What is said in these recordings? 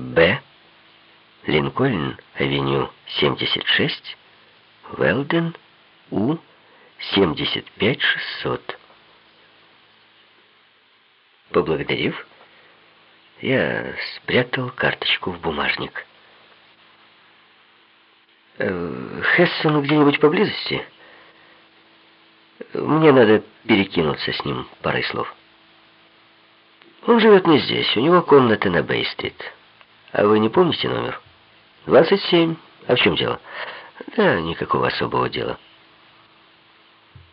Б. Линкольн-авеню 76, Велден, У. 75600. Поблагодарив, я спрятал карточку в бумажник. Э, Хессон где-нибудь поблизости? Мне надо перекинуться с ним парой слов. Он живет не здесь, у него комната на Бей-стрит. А вы не помните номер? 27. А в чем дело? Да, никакого особого дела.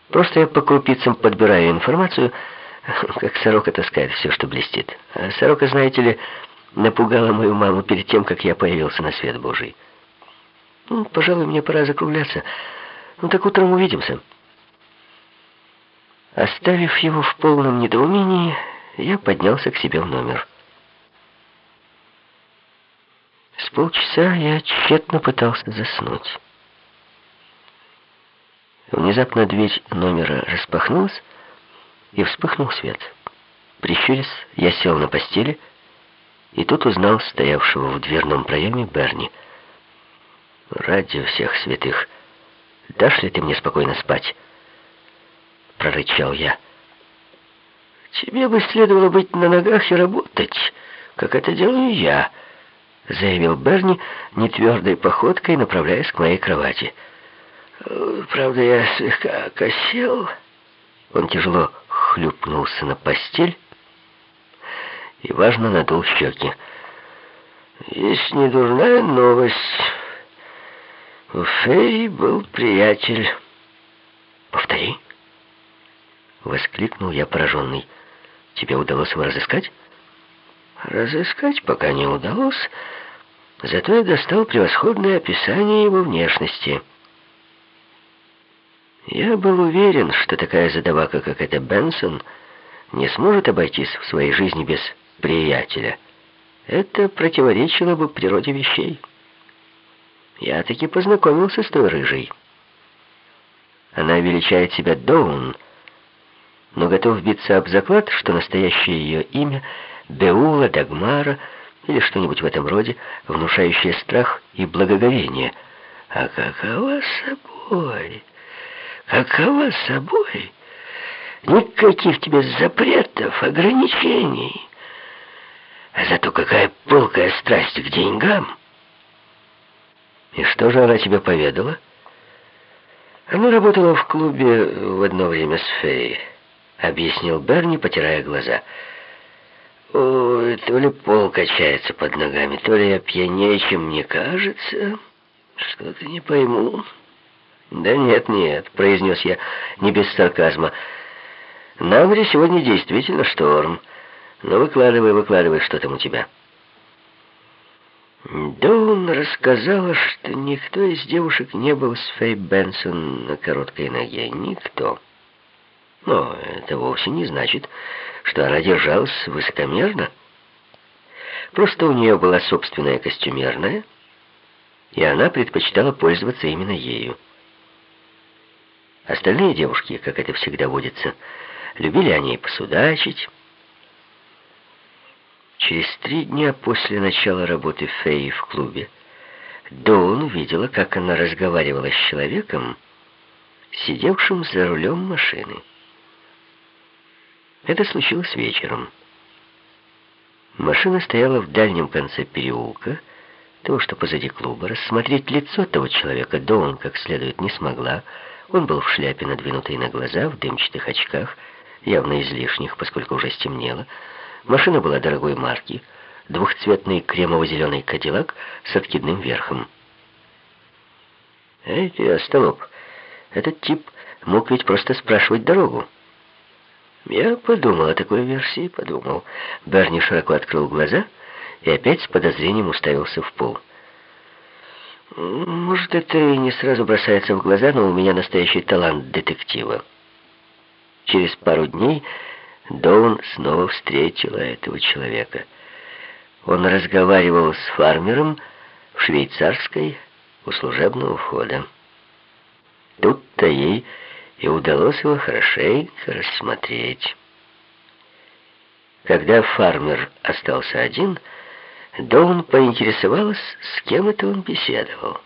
Просто я по крупицам подбираю информацию, как сорока таскает все, что блестит. А сорока, знаете ли, напугала мою маму перед тем, как я появился на свет Божий. Ну, пожалуй, мне пора закругляться. Ну, так утром увидимся. Оставив его в полном недоумении, я поднялся к себе в номер. С полчаса я тщетно пытался заснуть. Внезапно дверь номера распахнулась, и вспыхнул свет. Прищурясь, я сел на постели, и тут узнал стоявшего в дверном проеме Берни. «Ради всех святых, дашь ли ты мне спокойно спать?» Прорычал я. «Тебе бы следовало быть на ногах и работать, как это делаю я», заявил Берни нетвердой походкой, направляясь к моей кровати. «Правда, я слегка косел». Он тяжело хлюпнулся на постель и важно надул щеки. «Есть недурная новость». У Фей был приятель. «Повтори!» Воскликнул я пораженный. «Тебе удалось его разыскать?» «Разыскать пока не удалось, зато я достал превосходное описание его внешности». Я был уверен, что такая задавака, как эта Бенсон, не сможет обойтись в своей жизни без приятеля. Это противоречило бы природе вещей. Я таки познакомился с той рыжей. Она величает себя Доун, но готов биться об заклад, что настоящее ее имя Беула, Дагмара или что-нибудь в этом роде, внушающее страх и благоговение. А какова собой? Какова собой? Никаких тебе запретов, ограничений. А зато какая пылкая страсть к деньгам. И что же она тебе поведала? Она работала в клубе в одно время с Фей, объяснил Берни, потирая глаза. Ой, то ли пол качается под ногами, то ли я пьянее, чем мне кажется. Что-то не пойму. Да нет, нет, произнес я не без сарказма. На море сегодня действительно шторм. Ну, выкладывай, выкладывай, что там у тебя. Доун рассказала, что никто из девушек не был с Фэй Бенсон на короткой ноге. Никто. Но это вовсе не значит, что она держалась высокомерно. Просто у нее была собственная костюмерная, и она предпочитала пользоваться именно ею. Остальные девушки, как это всегда водится, любили о ней посудачить, Через три дня после начала работы Феи в клубе Доун увидела, как она разговаривала с человеком, сидевшим за рулем машины. Это случилось вечером. Машина стояла в дальнем конце переулка, того, что позади клуба. Рассмотреть лицо того человека Доун как следует не смогла. Он был в шляпе, надвинутой на глаза, в дымчатых очках, явно излишних, поскольку уже стемнело, Машина была дорогой марки, двухцветный кремово-зеленый кадиллак с откидным верхом. «Эй, ты, Остолоп, этот тип мог ведь просто спрашивать дорогу». Я подумал о такой версии, подумал. Берни широко открыл глаза и опять с подозрением уставился в пол. Может, это и не сразу бросается в глаза, но у меня настоящий талант детектива. Через пару дней Доун снова встретила этого человека. Он разговаривал с фармером в швейцарской у служебного входа. Тут-то ей и удалось его хорошенько рассмотреть. Когда фармер остался один, Доун поинтересовалась, с кем это он беседовал.